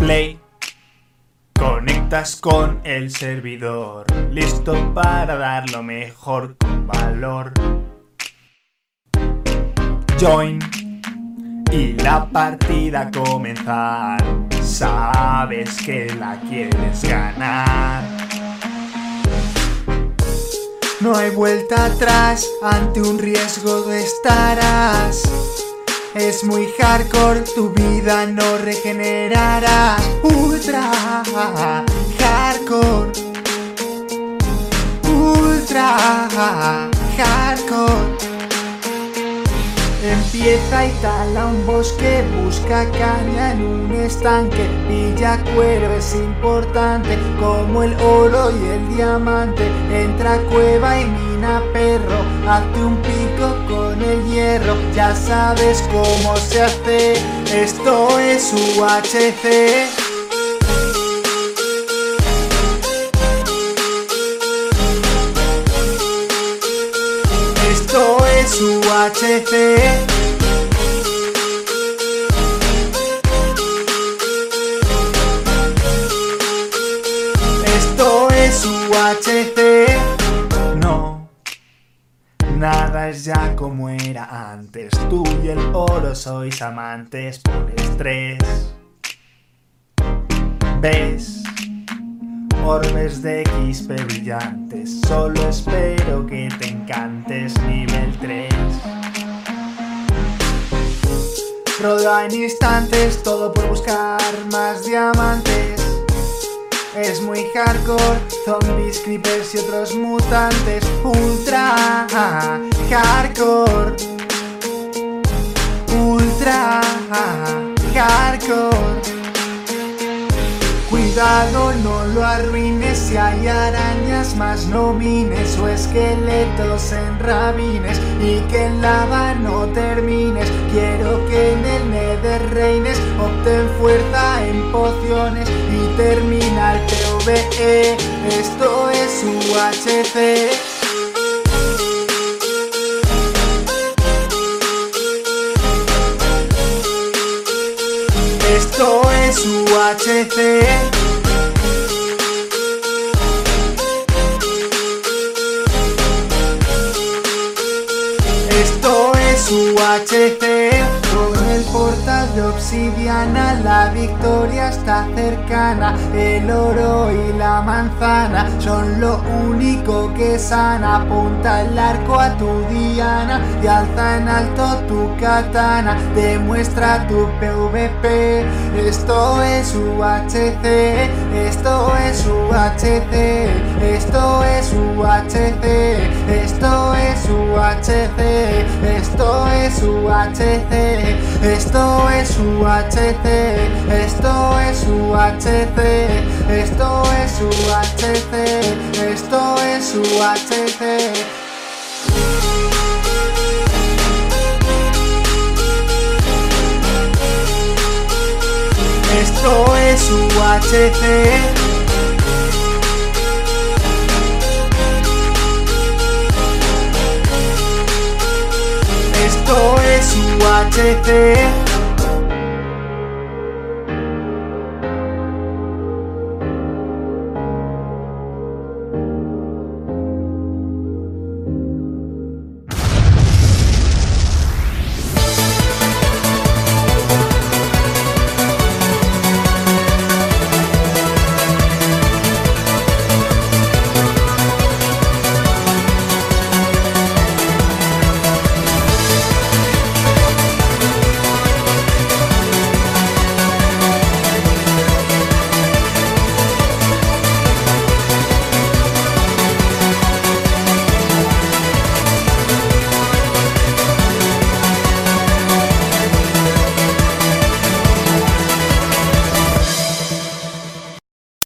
Play. Conectas con el servidor, listo para dar lo mejor con valor. Join y la partida comenzar. Sabes que la quieres ganar. No hay vuelta atrás, ante un riesgo estarás. Es muy hardcore, tu vida no regenerará. Ultra hardcore. Ultra hardcore. Empieza y tala un bosque, busca caña en un estanque, pilla cuero es importante, como el oro y el diamante, entra cueva y mina perro, hazte un pico con el hierro, ya sabes cómo se hace, esto es UHC. Esto es UHC. Esto es UHC. Ya como era antes. Tú y el oro sois amantes por estrés. ¿Ves? Orbes de XP brillantes. Solo espero que te encantes nivel 3. Rodea en instantes, todo por buscar más diamantes. Es muy hardcore, zombies, creepers y otros mutantes. Ultra hardcore. Ultra hardcore. Cuidado, no lo arruines si hay arañas más no mines o esqueletos en rabines y que en lava no termines. Quiero que en el nether reines, obtén fuerza en pociones y termina el PvE. Esto es UHC. Esto es UHC. Esto es UHC. De obsidiana, la victoria está cercana. El oro y la manzana son lo único que sana. Apunta el arco a tu diana y alza en alto tu katana. Demuestra tu PvP. Esto es UHC. Esto es UHC. Esto es UHC. UHC. Esto es UHC. Esto es UHC. Esto es UHC. Esto es UHC. Esto es UHC. Esto es UHC. Esto es UHC.